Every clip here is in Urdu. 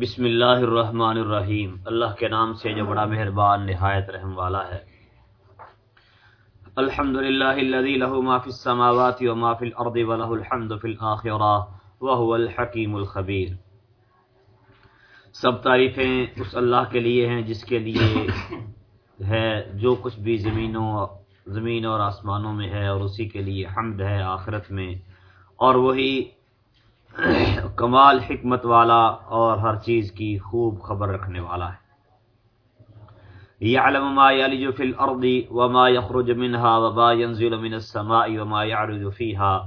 بسم اللہ الرحمن الرحیم۔ اللہ کے نام سے جو بڑا مہربان نہایت رحم والا ہے۔ الحمد للہ الذي له ما في السماوات وما في الارض وله الحمد في الاخرة وهو الحکیم الخبیر۔ سب تعریفیں اس اللہ کے لیے ہیں جس کے لیے ہے جو کچھ بھی زمینوں، زمین اور آسمانوں میں ہے اور اسی کے لیے حمد ہے آخرت میں۔ اور وہی کمال حکمت والا اور ہر چیز کی خوب خبر رکھنے والا ہے۔ يعلم ما يلج في الارض وما يخرج منها وما ينزل من السماء وما يعرج فيها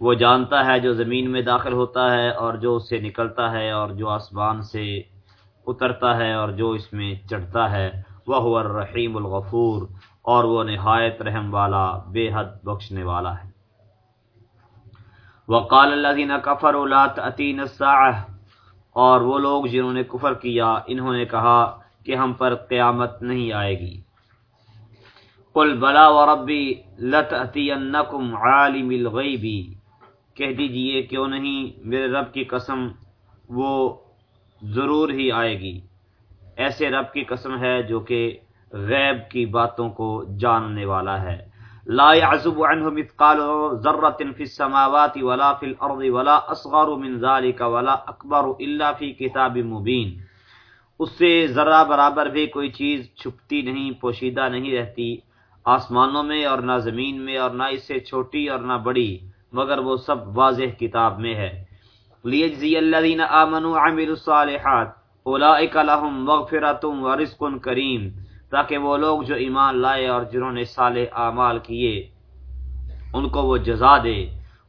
وہ جانتا ہے جو زمین میں داخل ہوتا ہے اور جو اس سے نکلتا ہے اور جو آسمان سے اترتا ہے اور جو اس میں چڑھتا ہے۔ وہ الرحیم الغفور اور وہ نہایت رحم والا، بے حد بخشنے والا ہے۔ وقال الذين كفروا لا تاتين الساعه اور وہ لوگ جنہوں نے کفر کیا، انہوں نے کہا کہ ہم پر قیامت نہیں آئے گی۔ قل بلا وربی لتاتینکم عالم الغیب کہہ دیجیے کیوں نہیں؟ میرے رب کی قسم وہ ضرور ہی آئے گی۔ ایسے رب کی قسم ہے جو کہ غیب کی باتوں کو جاننے والا ہے۔ لا يعزب عنه مثقال ذره في السماوات ولا في الارض ولا اصغر من ذلك ولا اكبر الا في كتاب مبين. اس سے ذرہ برابر بھی کوئی چیز چھپتی نہیں، پوشیدہ نہیں رہتی، آسمانوں میں اور نہ زمین میں اور نہ اس سے چھوٹی اور نہ بڑی، مگر وہ سب واضح کتاب میں ہے۔ لیجزی الذین آمنوا وعملوا الصالحات اولئک لهم مغفرۃ ورزق کریم تاکہ وہ لوگ جو ایمان لائے اور جنہوں نے صالح اعمال کیے، ان کو وہ جزا دے۔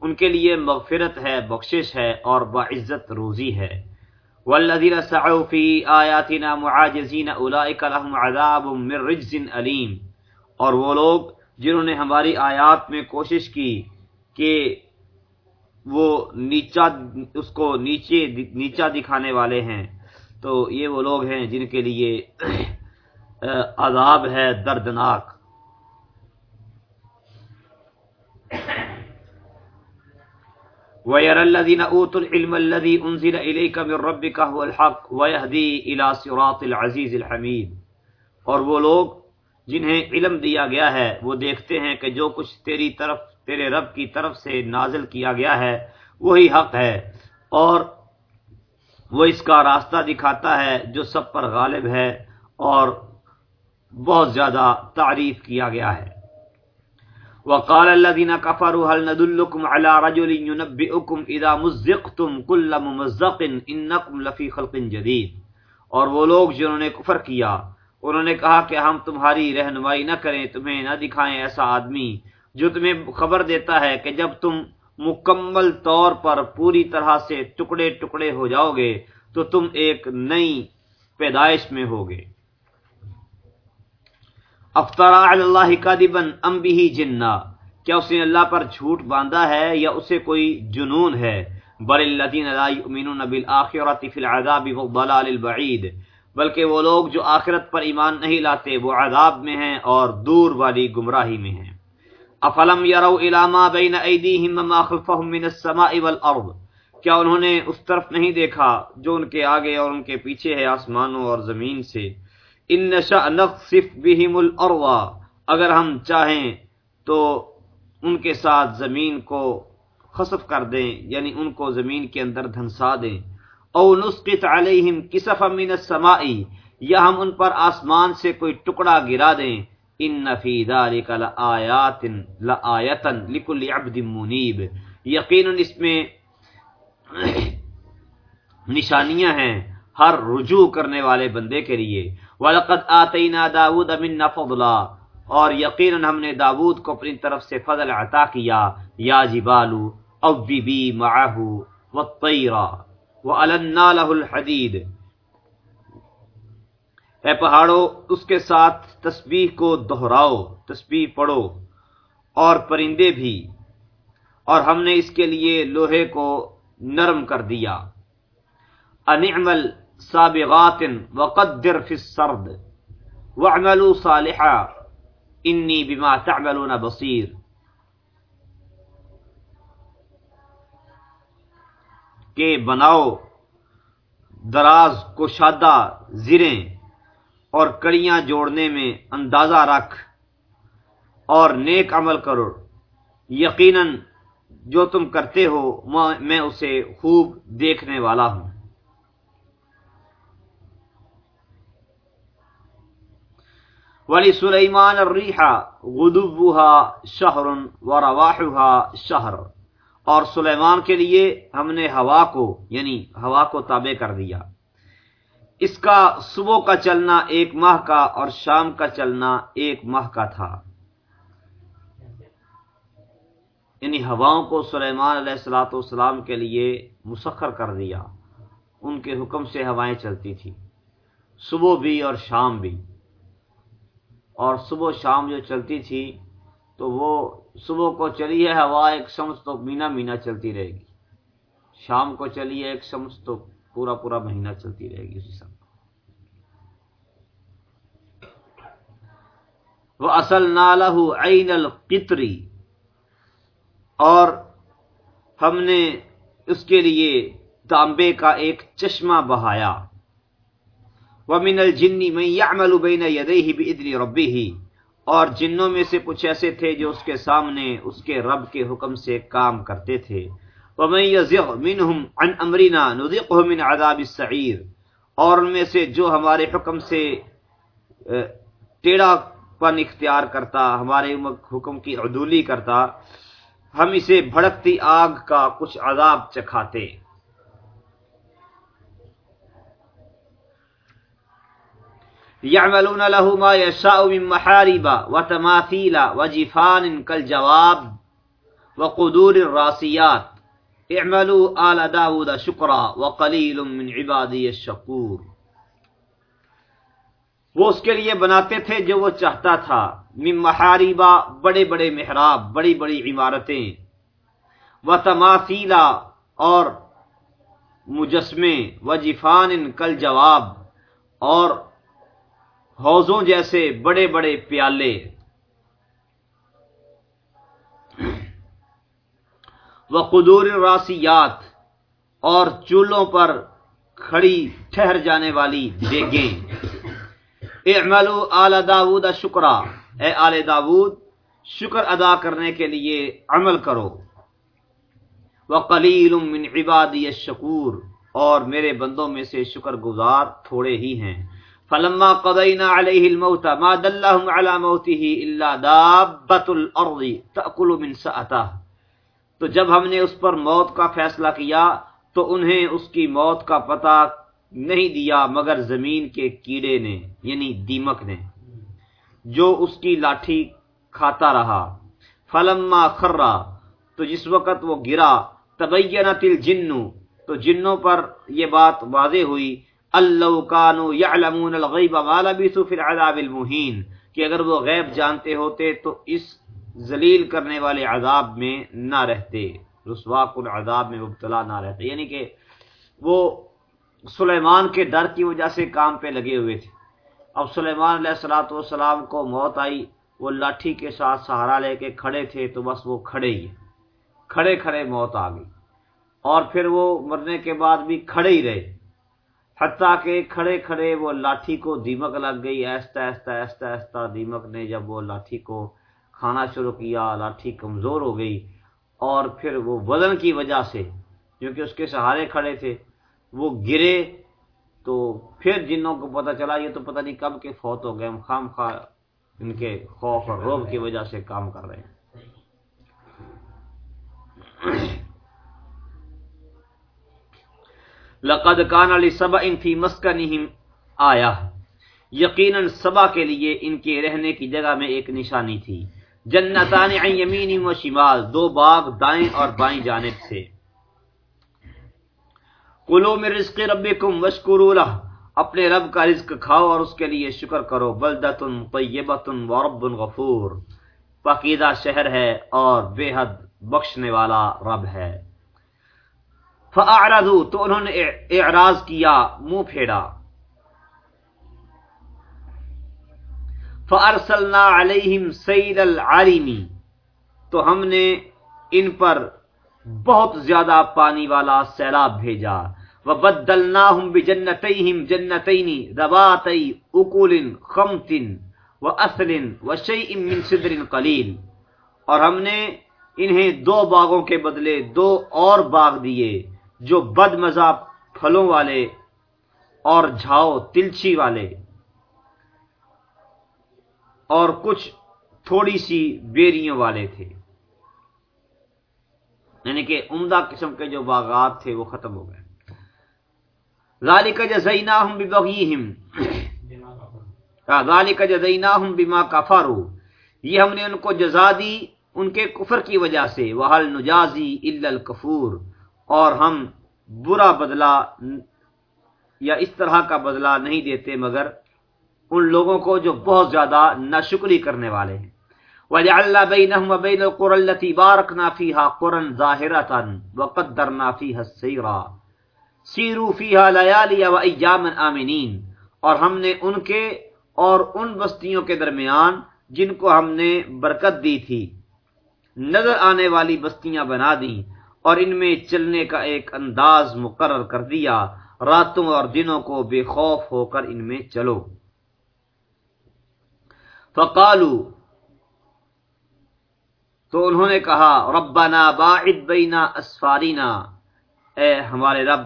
ان کے لیے مغفرت ہے، بخشش ہے اور باعزت روزی ہے۔ والذین سعوا فی آیاتنا معاجزین اولئک لهم عذاب من رجز علیم اور وہ لوگ جنہوں نے ہماری آیات میں کوشش کی کہ وہ نیچا، اس کو نیچے، نیچا دکھانے والے ہیں، تو یہ وہ لوگ ہیں جن کے لیے عذاب ہے، دردناک۔ وَيَرَى الَّذِينَ أُوتُوا الْعِلْمَ الَّذِي أُنزِلَ إِلَيْكَ مِن رَّبِّكَ هُوَ الْحَقُّ وَيَهْدِي إِلَى صِرَاطِ الْعَزِيزِ الْحَمِيدِ۔ اور وہ لوگ جنہیں علم دیا گیا ہے، وہ دیکھتے ہیں کہ جو کچھ تیری طرف، تیرے رب کی طرف سے نازل کیا گیا ہے، وہی حق ہے۔ اور وہ اس کا راستہ دکھاتا ہے جو سب پر غالب ہے، اور بہت زیادہ تعریف کیا گیا ہے۔ وقال الذين كفروا هل ندلكم على رجل ينبئكم اذا مزقتم كل ممزق انكم لفي خلق جديد۔ اور وہ لوگ جنہوں نے کفر کیا، انہوں نے کہا کہ ہم تمہاری رہنمائی نہ کریں، تمہیں نہ دکھائیں ایسا آدمی جو تمہیں خبر دیتا ہے کہ جب تم مکمل طور پر پوری طرح سے ٹکڑے ٹکڑے ہو جاؤ گے تو تم ایک نئی پیدائش میں ہوگے۔ افطرا اللہ کا دبن ام بھی جنا، کیا اس نے اللہ پر جھوٹ باندھا ہے یا اسے کوئی جنون ہے؟ بر الدین نبی آخرت فی العذاب والضلال البعید، بلکہ وہ لوگ جو آخرت پر ایمان نہیں لاتے، وہ عذاب میں ہیں اور دور والی گمراہی میں ہیں۔ افلم یرو الاما بین ایدیہم ما خلفہم من السماء والارض، کیا انہوں نے اس طرف نہیں دیکھا جو ان کے آگے اور ان کے پیچھے ہے آسمانوں اور زمین سے؟ ان نشا نقصف بہم الاروا اگر ہم چاہیں تو ان کے ساتھ زمین کو خصف کر دیں یعنی ان کو زمین کے اندر دھنسا دیں۔ او نسقط علیہم کسف من السماء، یا ہم ان پر آسمان سے کوئی ٹکڑا گرا دیں۔ ان فی ذلک لآیات لآیتا لکل عبد منیب۔ یقینا اس میں نشانیاں ہیں ہر رجوع کرنے والے بندے کے لیے۔ وَلَقَدْ آتَيْنَا دَاوُدَ مِنَّا فَضْلًا۔ اور یقیناً ہم نے داود کو اپنی طرف سے فضل عطا کیا۔ یا جبالو اوبی بی معہو والطیرہ وَأَلَنَّا لَهُ الْحَدِيدِ۔ اے پہاڑو اس کے ساتھ تسبیح کو دہراؤ، تسبیح پڑھو۔ اور پرندے بھی۔ اور ہم نے اس کے لیے لوہے کو نرم کر دیا۔ انعمل سابغات وقدر في السرد واعملوا صالحا انی بما تعملون بصیر کہ بناؤ دراز کشادہ زریں اور کڑیاں جوڑنے میں اندازہ رکھ اور نیک عمل کرو. یقیناً جو تم کرتے ہو میں اسے خوب دیکھنے والا ہوں. ولی سلیمان الریحا غدبها شہر و رواحها شہر اور سلیمان کے لیے ہم نے ہوا کو یعنی ہوا کو تابع کر دیا۔ اس کا صبح کا چلنا ایک ماہ کا اور شام کا چلنا ایک ماہ کا تھا۔ یعنی ہواؤں کو سلیمان علیہ السلاۃ والسلام کے لیے مسخر کر دیا۔ ان کے حکم سے ہوائیں چلتی تھی صبح بھی اور شام بھی۔ اور صبح شام جو چلتی تھی، تو وہ صبح کو چلی ہے ہوا، ایک شمس تو مینا مینا چلتی رہے گی۔ شام کو چلی ہے، ایک شمس تو پورا پورا مہینہ چلتی رہے گی اسی سب وہ اصل نالہ عین القطری اور ہم نے اس کے لیے تانبے کا ایک چشمہ بہایا۔ ومن الجن من يعمل بين يديه باذن ربه۔ اور جنوں میں سے کچھ ایسے تھے جو اس کے سامنے، اس کے رب کے حکم سے کام کرتے تھے۔ ومن يزغ منهم عن امرنا نذقه من عذاب السعير۔ اور ان میں سے جو ہمارے حکم سے ٹیڑا پن اختیار کرتا، ہمارے حکم کی عدولی کرتا، ہم اسے بھڑکتی آگ کا کچھ عذاب چکھاتے۔ يعملون له ما يشاء من محارب وتماثيل وجفان كالجواب وقدور الراسيات. اعملوا آل داود شكرا وقليل من عبادي الشكور. وہ اس کے لیے بناتے تھے جو وہ چاہتا تھا. من محاریبا بڑے بڑے محراب، بڑی بڑی عمارتیں. و تماثیلا اور مجسمے و جفان کل جواب اور حوضوں جیسے بڑے بڑے پیالے۔ و قدور راسیات اور چولہوں پر کھڑی ٹھہر جانے والی دیگیں۔ اعملوا آل داود شکرا۔ اے آل داود، شکر ادا کرنے کے لیے عمل کرو۔ وقلیل من عبادی الشکور۔ اور میرے بندوں میں سے شکر گزار تھوڑے ہی ہیں۔ فلما قضينا عليه الموت ما دلهم على موته الا دابه الارض تاكل من ساته تو جب ہم نے اس پر موت کا فیصلہ کیا تو انہیں اس کی موت کا پتہ نہیں دیا مگر زمین کے کیڑے نے یعنی دیمک نے، جو اس کی لاٹھی کھاتا رہا۔ فلما خرا تو جس وقت وہ گرا، تبینت الجن، تو جنوں پر یہ بات واضح ہوئی اللہ کانو یعلمون الغیب ما لبثوا فی العذاب المہین، کہ اگر وہ غیب جانتے ہوتے تو اس ذلیل کرنے والے عذاب میں نہ رہتے رسوا کن عذاب میں مبتلا نہ رہتے۔ یعنی کہ وہ سلیمان کے ڈر کی وجہ سے کام پہ لگے ہوئے تھے۔ اب سلیمان علیہ السلاۃ والسلام کو موت آئی، وہ لاٹھی کے ساتھ سہارا لے کے کھڑے تھے تو بس وہ کھڑے ہی کھڑے کھڑے موت آ گئی۔ اور پھر وہ مرنے کے بعد بھی کھڑے ہی رہے۔ حتیٰ کہ کھڑے کھڑے وہ لاٹھی کو دیمک لگ گئی، ایستا ایستا ایستا ایستا دیمک نے جب وہ لاٹھی کو کھانا شروع کیا، لاٹھی کمزور ہو گئی اور پھر وہ وزن کی وجہ سے، کیونکہ اس کے سہارے کھڑے تھے، وہ گرے تو پھر جنوں کو پتہ چلا، یہ تو پتہ نہیں کب کے فوت ہو گئے ہم خام خواہ ان کے خوف اور روب کی وجہ سے کام کر رہے ہیں۔ لقد کان علی سبا ان فی مسکنہم آیا یقیناً سبا کے لیے ان کے رہنے کی جگہ میں ایک نشانی تھی۔ جنتان عن یمین و شمال، دو باغ دائیں اور بائیں جانب سے۔ کلو میں رزق ربکم وشکروا لہ اپنے رب کا رزق کھاؤ اور اس کے لیے شکر کرو۔ بلدت طیبت ورب غفور۔ پاکیزہ شہر ہے اور بے حد بخشنے والا رب ہے۔ فاعرضوا تو انہوں نے اعراض کیا، منہ پھیڑا فارسلنا علیہم سیل العارمی تو ہم نے ان پر بہت زیادہ پانی والا سیلاب بھیجا۔ وبدلناهم بجنتيهم جنتين ذواتي اكل خمط واصل وشيء من صدر قليل۔ اور ہم نے انہیں دو باغوں کے بدلے دو اور باغ دیے۔ جو بد مزہ پھلوں والے اور جھاؤ تلچی والے اور کچھ تھوڑی سی بیریوں والے تھے۔ یعنی کہ عمدہ قسم کے جو باغات تھے وہ ختم ہو گئے۔ ذالک جزیناہم ببغیہم۔ ہاں، ذالک جزیناہم بما کفروا۔ یہ ہم نے ان کو جزا دی ان کے کفر کی وجہ سے۔ وحل نجازی الا الکفور اور ہم برا بدلہ یا اس طرح کا بدلہ نہیں دیتے، مگر ان لوگوں کو جو بہت زیادہ ناشکری کرنے والے ہیں۔ وجعلنا بينهم وبين القرى التي باركنا فيها قرى ظاهرة وقدرنا فيها السيرا سیروا فيها ليالي واياما آمنين۔ اور ہم نے ان کے اور ان بستیوں کے درمیان جن کو ہم نے برکت دی تھی، نظر آنے والی بستیاں بنا دی اور ان میں چلنے کا ایک انداز مقرر کر دیا۔ راتوں اور دنوں کو بے خوف ہو کر ان میں چلو۔ فقالو تو انہوں نے کہا، ربنا باعد بینا اسفارینا اے ہمارے رب،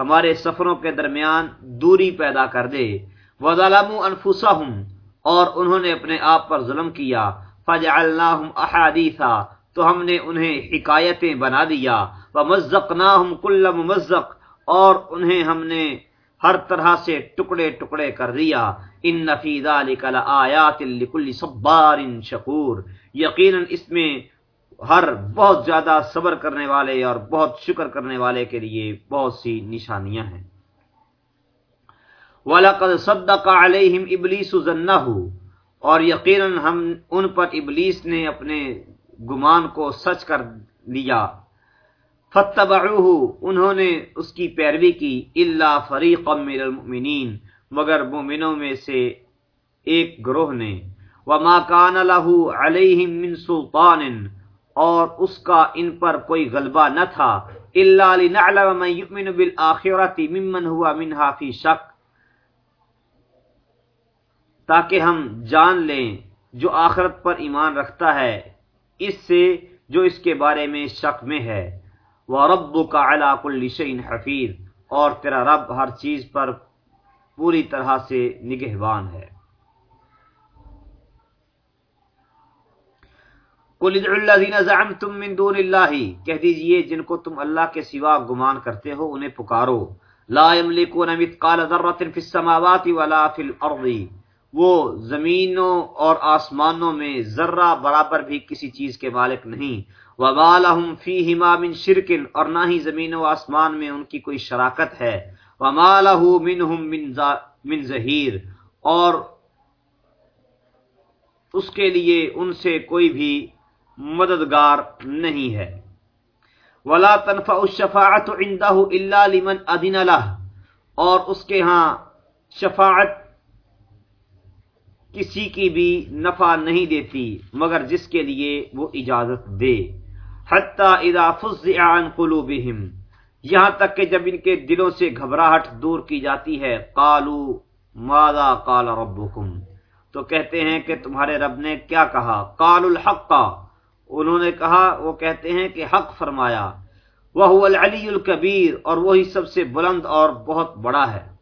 ہمارے سفروں کے درمیان دوری پیدا کر دے۔ وظلموا انفسهم اور انہوں نے اپنے آپ پر ظلم کیا۔ فجعلناهم احادیثا تو ہم نے انہیں حکایتیں بنا دیا۔ ومزقناهم كل ممزق اور انہیں ہم نے ہر طرح سے ٹکڑے ٹکڑے کر دیا۔ ان فی ذلک لآیات لکل صبار شکور یقیناً اس میں ہر بہت زیادہ صبر کرنے والے اور بہت شکر کرنے والے کے لیے بہت سی نشانیاں ہیں۔ وَلَقَدْ صَدَّقَ عَلَيْهِمْ إِبْلِيسُ ظَنَّهُ۔ اور یقیناً ہم ان پر ابلیس نے اپنے گمان کو سچ کر لیا۔ فَاتَّبَعُوهُ، انہوں نے اس کی پیروی کی۔ اِلَّا فَرِيقًا مِّنَ الْمُؤْمِنِينَ، مگر مومنوں میں سے ایک گروہ نے۔ وما کان له علیہم من سلطان، اور اس کا ان پر کوئی غلبہ نہ تھا۔ الا لنعلم من يؤمن بالاخره ممن هو منها في شک تاکہ ہم جان لیں جو آخرت پر ایمان رکھتا ہے۔ اس سے جو اس کے بارے میں شک میں ہے۔ وَرَبُّكَ عَلَى كُلِّ شَيْءٍ حَفِيظ۔ اور تیرا رب ہر چیز پر پوری طرح سے نگہبان ہے۔ کہہ دیجیے، جن کو تم اللہ کے سوا گمان کرتے ہو، انہیں پکارو۔ لا يملكون مثقال ذره في السماوات ولا في الارض وہ زمینوں اور آسمانوں میں ذرہ برابر بھی کسی چیز کے مالک نہیں۔ وما لهم فيهما من شرك اور نہ ہی زمین و آسمان میں ان کی کوئی شراکت ہے۔ وما له منهم من من ظہیر اور اس کے لیے ان سے کوئی بھی مددگار نہیں ہے۔ ولا تنفع الشفاعت عنده الا لمن اذن له اور اس کے ہاں شفاعت کسی کی بھی نفع نہیں دیتی، مگر جس کے لیے وہ اجازت دے۔ حتی اذا فزع عن قلوبهم یہاں تک کہ جب ان کے دلوں سے گھبراہٹ دور کی جاتی ہے قالو ماذا قال ربکم تو کہتے ہیں کہ تمہارے رب نے کیا کہا؟ قال الحق۔ انہوں نے کہا، وہ کہتے ہیں کہ حق فرمایا۔ وہ العلی الکبیر، اور وہی سب سے بلند اور بہت بڑا ہے۔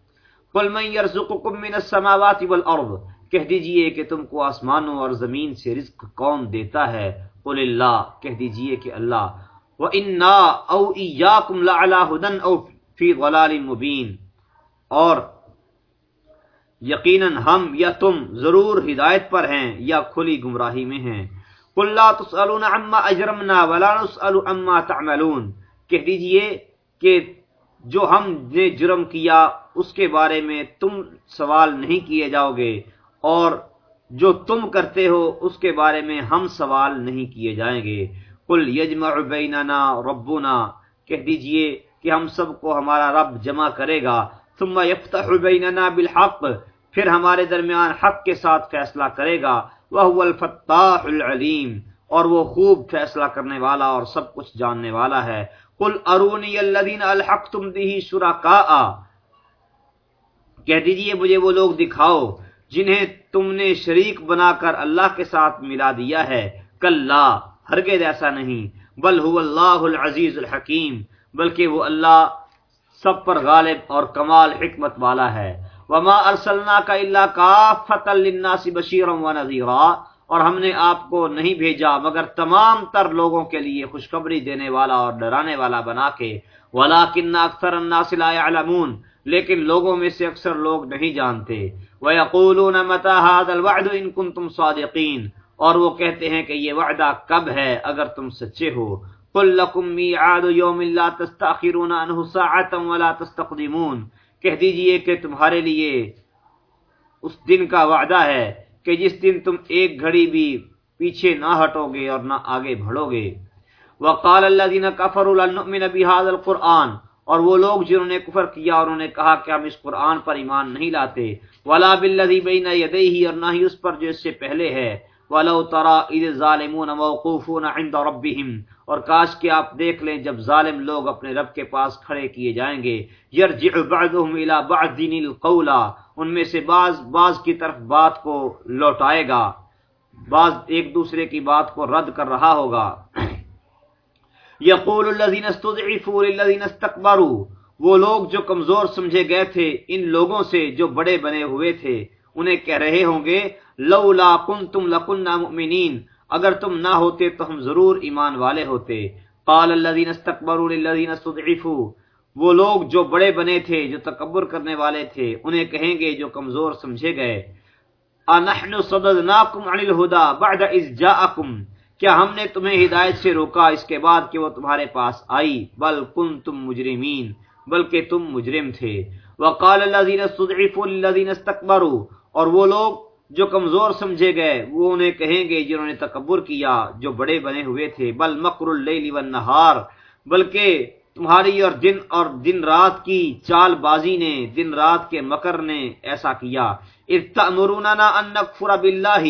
قل من يرزقكم من السماوات والارض کہہ دیجیے کہ تم کو آسمانوں اور زمین سے رزق کون دیتا ہے؟ قل اللہ، کہہ دیجیے کہ اللہ۔ وَإِنَّا أَوْ إِيَّاكُمْ لَعَلَى هُدًا أَوْ فِي ضَلَالٍ مُبِينٍ۔ اور یقیناً ہم یا تم ضرور ہدایت پر ہیں یا کھلی گمراہی میں ہیں۔ قُلْ لَا تُسْأَلُونَ عَمَّا أَجْرَمْنَا وَلَا نُسْأَلُ عَمَّا تَعْمَلُونَ۔ کہہ دیجیے کہ جو ہم نے جرم کیا، اس کے بارے میں تم سوال نہیں کیے جاؤ گے۔ اور جو تم کرتے ہو، اس کے بارے میں ہم سوال نہیں کیے جائیں گے۔ قل یجمع بیننا ربنا، کہہ دیجیے کہ ہم سب کو ہمارا رب جمع کرے گا۔ ثم یفتح بیننا بالحق، پھر ہمارے درمیان حق کے ساتھ فیصلہ کرے گا۔ وهو الفتاح العلیم، اور وہ خوب فیصلہ کرنے والا اور سب کچھ جاننے والا ہے۔ قل ارونی الذین الحقتم به شرکاء، کہہ دیجیے مجھے وہ لوگ دکھاؤ۔ جنہیں تم نے شریک بنا کر اللہ کے ساتھ ملا دیا ہے، کلا، ہرگز ایسا نہیں۔ بل هو اللہ العزیز الحکیم، بلکہ وہ اللہ سب پر غالب اور کمال حکمت والا ہے۔ وما ارسلنا کا اللہ کافتا للناس بشیرا و نذیرا، اور ہم نے آپ کو نہیں بھیجا مگر تمام تر لوگوں کے لیے خوشخبری دینے والا اور ڈرانے والا بنا کے۔ ولکن اکثر الناس لا يعلمون لیکن لوگوں میں سے اکثر لوگ نہیں جانتے۔ وَيَقُولُونَ مَتَى هَذَا الْوَعْدُ إِن كُنتُمْ صَادِقِينَ۔ اور وہ کہتے ہیں کہ یہ وعدہ کب ہے اگر تم سچے ہو۔ قُلْ لَكُمْ مِيعَادُ يَوْمٍ لَا تَسْتَأْخِرُونَ عَنْهُ سَاعَةً وَلَا تَسْتَقْدِمُونَ۔ کہہ دیجیے کہ تمہارے لیے اس دن کا وعدہ ہے کہ جس دن تم ایک گھڑی بھی پیچھے نہ ہٹو گے اور نہ آگے بڑھو گے وَقَالَ الَّذِينَ كَفَرُوا لَن نُؤْمِنَ بِهَذَا الْقُرْآنِ۔ اور وہ لوگ جنہوں نے کفر کیا اور انہوں نے کہا کہ ہم اس قرآن پر ایمان نہیں لاتے، ولا بالذی بین یدیہ اور نہ ہی اس پر جو اس سے پہلے ہے، ولو ترى اذ الظالمون موقوفون عند ربهم، اور کاش کہ آپ دیکھ لیں جب ظالم لوگ اپنے رب کے پاس کھڑے کیے جائیں گے، یرجع بعضهم الى بعض القول، ان میں سے بعض بعض کی طرف بات کو لوٹائے گا، بعض ایک دوسرے کی بات کو رد کر رہا ہوگا۔ یقول الذین استضعفوا للذین استكبروا وہ لوگ جو کمزور سمجھے گئے تھے، ان لوگوں سے جو بڑے بنے ہوئے تھے، انہیں کہہ رہے ہوں گے، لولا کنتم لکنا مؤمنین۔ اگر تم نہ ہوتے تو ہم ضرور ایمان والے ہوتے۔ قال الذين استكبروا للذين استضعفوا۔ وہ لوگ جو بڑے بنے تھے، جو تکبر کرنے والے تھے، انہیں کہیں گے جو کمزور سمجھے گئے۔ انحن صددناكم عن الهدى بعد اذ جاءكم کیا ہم نے تمہیں ہدایت سے روکا اس کے بعد کہ وہ تمہارے پاس آئی؟ بل کن تم مجرمین، بلکہ تم مجرم تھے۔ وقال الذين استضعفوا للذين استكبروا اور وہ لوگ جو کمزور سمجھے گئے، وہ انہیں کہیں گے جنہوں نے تکبر کیا، جو بڑے بنے ہوئے تھے۔ بل مکر اللیل والنہار، بلکہ تمہاری اور دن اور دن رات کی چال بازی نے، دن رات کے مکر نے ایسا کیا۔ اذ تأمروننا ان نکفر باللہ،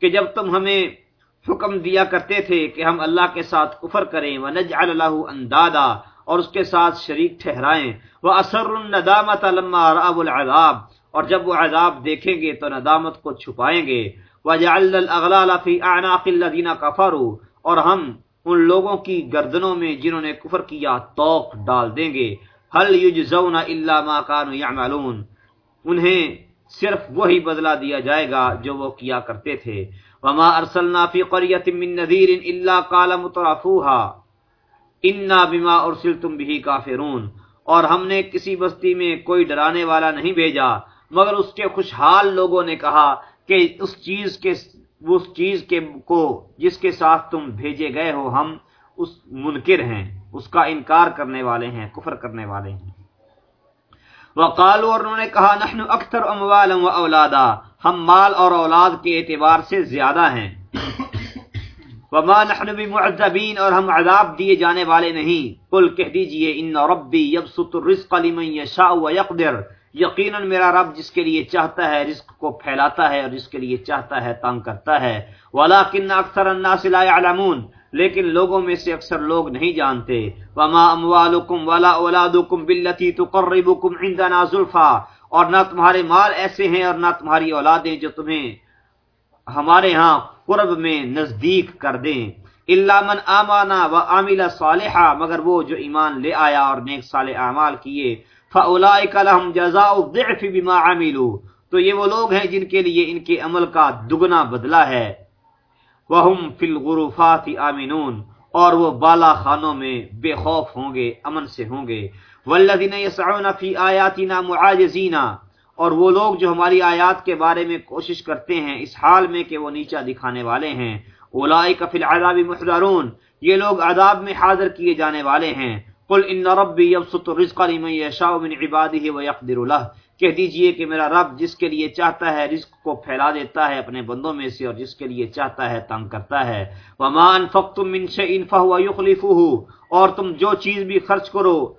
کہ جب تم ہمیں حکم دیا کرتے تھے کہ ہم اللہ کے ساتھ کفر کریں، ونجعل له اندادا، اور اس کے ساتھ شریک ٹھہرائیں۔ وہ اثر الندامت لما رأوا العذاب، اور جب وہ عذاب دیکھیں گے تو ندامت کو چھپائیں گے۔ وجعلنا الاغلال في اعناق الذين كفروا، اور ہم ان لوگوں کی گردنوں میں جنہوں نے کفر کیا توق ڈال دیں گے۔ هل يجزون الا ما كانوا يعملون۔ انہیں صرف وہی بدلہ دیا جائے گا جو وہ کیا کرتے تھے۔ وما ارسلنا في قريه من نذير الا قال مترفوها۔ انا بما ارسلتم به كافرون۔ اور ہم نے کسی بستی میں کوئی ڈرانے والا نہیں بھیجا، مگر اس کے خوشحال لوگوں نے کہا کہ اس چیز کے اس چیز کے کو جس کے ساتھ تم بھیجے گئے ہو، ہم اس منکر ہیں، اس کا انکار کرنے والے ہیں، کفر کرنے والے ہیں۔ وقالوا اور انہوں نے کہا، نحن اکثر اموالا و اولادا، ہم مال اور اولاد کے اعتبار سے زیادہ ہیں۔ وما نحن بمعذبین اور ہم عذاب دیے جانے والے نہیں۔ قل کہہ دیجیے، ان ربی یبسط الرزق لمن یشاء ویقدر یقینا میرا رب جس کے لیے چاہتا ہے رزق کو پھیلاتا ہے اور جس کے لیے چاہتا ہے تنگ کرتا ہے۔ ولکن اکثر الناس لا يعلمون۔ لیکن لوگوں میں سے اکثر لوگ نہیں جانتے۔ وما اموالکم ولا اولادکم بالتي تقربكم عندنا زلفا اور نہ تمہارے مال ایسے ہیں اور نہ تمہاری اولادیں جو تمہیں ہمارے ہاں قرب میں نزدیک کر دیں۔ الا من امانا و عامل صالحا۔ مگر وہ جو ایمان لے آیا اور نیک صالح اعمال کیے۔ فاولئک لهم جزاء الضعف بما عملوا۔ تو یہ وہ لوگ ہیں جن کے لیے ان کے عمل کا دگنا بدلہ ہے۔ وہم فی الغرفات آمنون اور وہ بالا خانوں میں بے خوف ہوں گے، امن سے ہوں گے۔ والذین یسعون فی آیاتنا معاجزین اور وہ لوگ جو ہماری آیات کے بارے میں کوشش کرتے ہیں، اس حال میں کہ وہ نیچا دکھانے والے ہیں۔ اولئک فی العذاب محضرون، یہ لوگ عذاب میں حاضر کیے جانے والے ہیں۔ قل ان ربی یبسط الرزق لمن یشاء من عباده ويقدر له۔ کہہ دیجیے کہ میرا رب جس کے لیے چاہتا ہے رزق کو پھیلا دیتا ہے اپنے بندوں میں سے اور جس کے لیے چاہتا ہے تنگ کرتا ہے۔ وما انفقتم من شيء فهو يخلفه۔ اور تم جو چیز بھی خرچ کرو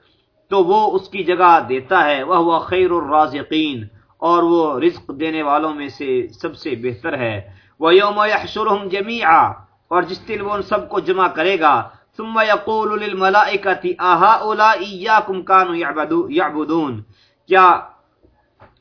تو وہ اس کی جگہ دیتا ہے۔ وہ خیر الرازقین اور وہ رزق دینے والوں میں سے سب سے بہتر ہے۔ وہ یوم یحشرهم جميعا۔ اور جس دن وہ ان سب کو جمع کرے گا۔ ثم يقول للملائكة أهؤلاء إياكم كانوا يعبدون۔ کیا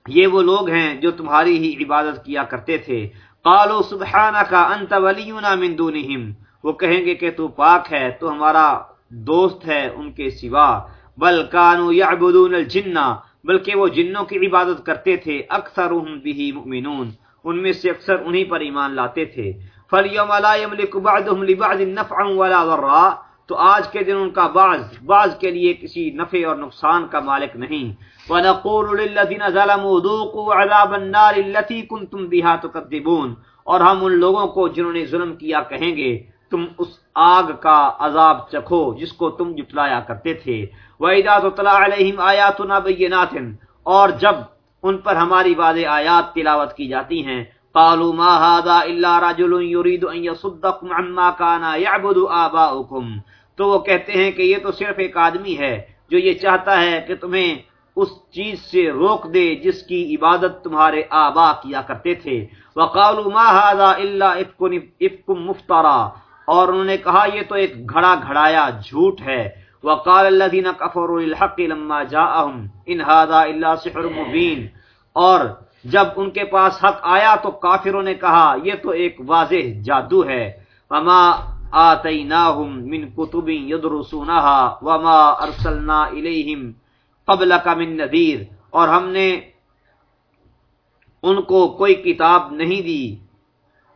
یہ وہ لوگ ہیں جو تمہاری ہی عبادت کیا کرتے تھے۔ قالوا سبحانك انت ولينا من دونهم وہ کہیں گے کہ تو پاک ہے، تو ہمارا دوست ہے ان کے سوا۔ بل كانوا يعبدون الجن بلکہ وہ جنوں کی عبادت کرتے تھے اکثرهم به مؤمنون۔ ان میں سے اکثر انہی پر ایمان لاتے تھے۔ فَالْيَوْمَ لَا يَمْلِكُ بَعْدُهُمْ لِبَعْدٍ نَفْعًا وَلَا ضَرًّا۔ تو آج کے دن ان کا بعض بعض کے لیے کسی نفع اور نقصان کا مالک نہیں۔ وَنَقُولُ لِلَّذِينَ ظَلَمُوا ذُوقُوا عَذَابَ النَّارِ الَّتِي كُنْتُمْ بِهَا تُكَذِّبُونَ۔ اور ہم ان لوگوں کو جنہوں نے ظلم کیا کہیں گے، تم اس آگ کا عذاب چکھو جس کو تم جٹلایا کرتے تھے۔ وَإِذَا تُطْلَعَ عَلَيْهِمْ آيَاتُنَا بَيِّنَاتٍ، اور جب ان پر ہماری واضح آیات تلاوت کی جاتی ہیں، قالوا ما هذا الا رجل يريد ان يصدكم عما كان يعبد اباؤكم تو وہ کہتے ہیں کہ یہ تو صرف ایک آدمی ہے جو یہ چاہتا ہے کہ تمہیں اس چیز سے روک دے جس کی عبادت تمہارے آبا کیا کرتے تھے۔ وقالوا ما هذا الا افك مفترا۔ اور انہوں نے کہا، یہ تو ایک گھڑا گھڑایا جھوٹ ہے۔ وقال الذين كفروا للحق لما جاءهم ان هذا الا سحر مبين اور جب ان کے پاس حق آیا تو کافروں نے کہا، یہ تو ایک واضح جادو ہے۔ وما آتیناہم من کتب یدرسونها وما ارسلنا الیہم قبلک من نذیر اور ہم نے ان کو کوئی کتاب نہیں دی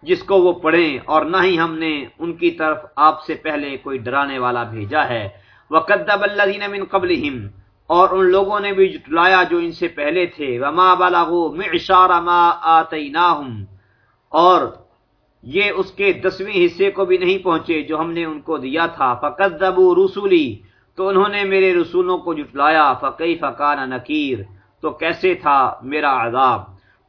جس کو وہ پڑھیں اور نہ ہی ہم نے ان کی طرف آپ سے پہلے کوئی ڈرانے والا بھیجا ہے۔ وَقَدَّبَ الَّذِينَ مِن قَبْلِهِمْ اور ان لوگوں نے بھی جٹلایا جو ان سے پہلے تھے۔ وما بلغوا معشار ما آتیناہم اور یہ اس کے دسویں حصے کو بھی نہیں پہنچے جو ہم نے ان کو دیا تھا۔ فکذبوا رسولی تو انہوں نے میرے رسولوں کو جٹلایا فکیف کان نکیر تو کیسے تھا میرا عذاب؟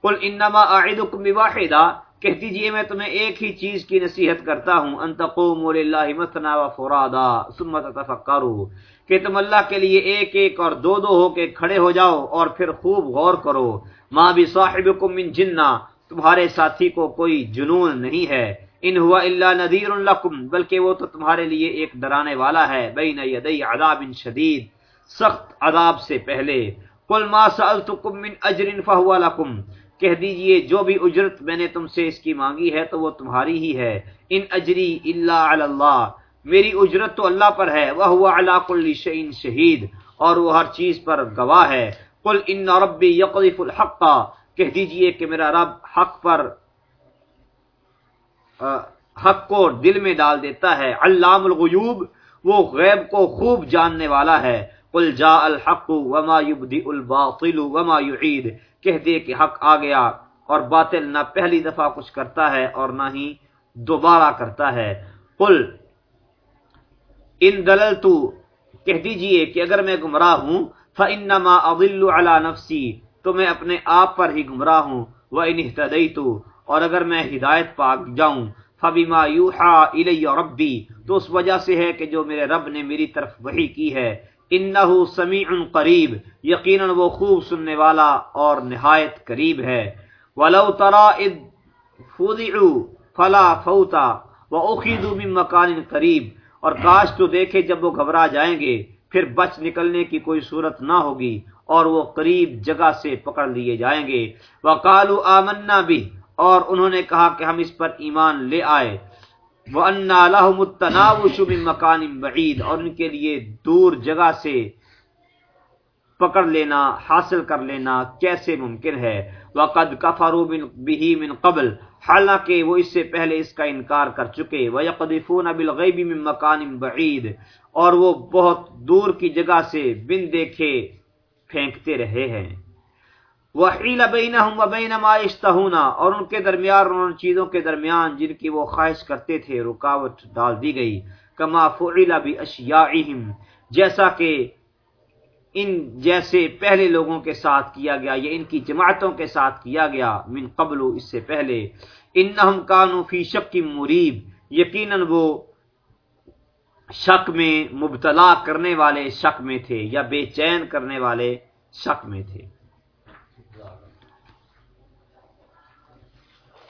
قل انما اعدکم بواحدہ کہہ دیجیے جی، میں تمہیں ایک ہی چیز کی نصیحت کرتا ہوں۔ ان تقوموا للہ مثنا وفرادا، ثم تتفکروا کہ تم اللہ کے لیے ایک ایک اور دو دو ہو کے کھڑے ہو جاؤ اور پھر خوب غور کرو۔ ماں بھی صاحب من جنا تمہارے ساتھی کو کوئی جنون نہیں ہے۔ ان ہوا اللہ نذیر القم بلکہ وہ تو تمہارے لیے ایک ڈرانے والا ہے۔ بین یدی عذاب شدید، سخت عذاب سے پہلے۔ قل ما سألتکم من اجر فهو لکم، کہہ دیجیے جو بھی اجرت میں نے تم سے اس کی مانگی ہے تو وہ تمہاری ہی ہے۔ ان اجری الا علی اللہ، میری اجرت تو اللہ پر ہے۔ وہ ہوا اللہ کل شعین شہید، اور وہ ہر چیز پر گواہ ہے۔ کل ان ربی یقف الحق کہہ دیجیے کہ میرا رب حق پر حق کو دل میں ڈال دیتا ہے۔ علام الغیوب، وہ غیب کو خوب جاننے والا ہے۔ قل جاء الحق وما يبدئ الباطل وما يعيد کہہ دے کہ حق آ گیا اور باطل نہ پہلی دفعہ کچھ کرتا ہے اور نہ ہی دوبارہ کرتا ہے۔ قل، ان دلل تو کہہ دیجیے کہ اگر میں گمراہ ہوں، فَإِنَّمَا أَضِلُّ عَلَى نَفْسِي۔ تو میں اپنے آپ پر ہی گمراہ ہوں۔ وہ وَإِنِ اهْتَدَيْتُ، اور اگر میں ہدایت پا جاؤں، فَبِمَا يُوحَا إِلَيَّ رَبِّي، تو اس وجہ سے ہے کہ جو میرے رب نے میری طرف وحی کی ہے۔ انہو سمیع قریب یقیناً وہ خوب سننے والا اور نہایت قریب ہے۔ وَلَوْ تَرَا اِذْ فُضِعُوا فَلَا فَوْتَا وَأُخِذُوا مِن مَكَانٍ قریب اور کاش تو دیکھے جب وہ گھبرا جائیں گے، پھر بچ نکلنے کی کوئی صورت نہ ہوگی۔ اور وہ قریب جگہ سے پکڑ لیے جائیں گے۔ وہ کالو آمنا بھی اور انہوں نے کہا کہ ہم اس پر ایمان لے آئے۔ وہ انا الحمتناو شب مکان بعید اور ان کے لیے دور جگہ سے پکڑ لینا، حاصل کر لینا کیسے ممکن ہے۔ وقد کفروا من به من قبل، حالانکہ وہ اس سے پہلے اس کا انکار کر چکے۔ وَيَقْذِفُونَ بِالْغَيْبِ مِن مَّكَانٍ بَعِيدٍ، اور وہ بہت دور کی جگہ سے بن دیکھے۔ پھینکتے رہے ہیں۔ وَحِيلَ بَيْنَهُمْ وَبَيْنَ مَا يَشْتَهُونَ اور ان کے درمیان اور ان چیزوں کے درمیان جن کی وہ خواہش کرتے تھے، رکاوٹ ڈال دی گئی۔ کما فعل بِأَشْيَاعِهِمْ، جیسا کہ ان جیسے پہلے لوگوں کے ساتھ کیا گیا یا ان کی جماعتوں کے ساتھ کیا گیا، من قبل اس سے پہلے۔ انہم کانو فی شک مریب یقیناً وہ شک میں مبتلا کرنے والے شک میں تھے یا بے چین کرنے والے شک میں تھے۔